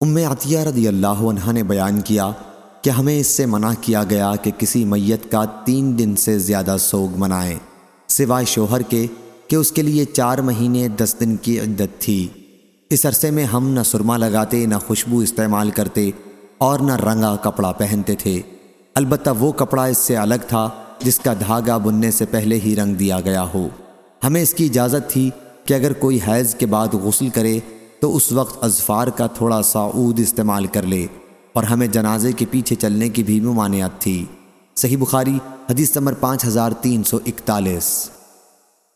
ام عطیہ رضی اللہ عنہ نے بیان کیا کہ ہمیں اس سے منع کیا گیا کہ کسی میت کا تین دن سے زیادہ سوگ منائیں سوائے شوہر کے کہ اس کے لیے چار مہینے دس دن کی عدت تھی۔ اس عرصے میں ہم نہ سرما لگاتے، نہ خوشبو استعمال کرتے اور نہ رنگا کپڑا پہنتے تھے۔ البتہ وہ کپڑا اس سے الگ تھا جس کا دھاگا بننے سے پہلے ہی رنگ دیا گیا ہو۔ ہمیں اس کی اجازت تھی کہ اگر کوئی حیض کے بعد غسل کرے تو اس وقت ازفار کا تھوڑا سا عود استعمال کر لے اور ہمیں جنازے کے پیچھے چلنے کی بھی ممانعت تھی۔ صحیح بخاری، حدیث نمبر پانچ ہزار تین سو اکتالیس۔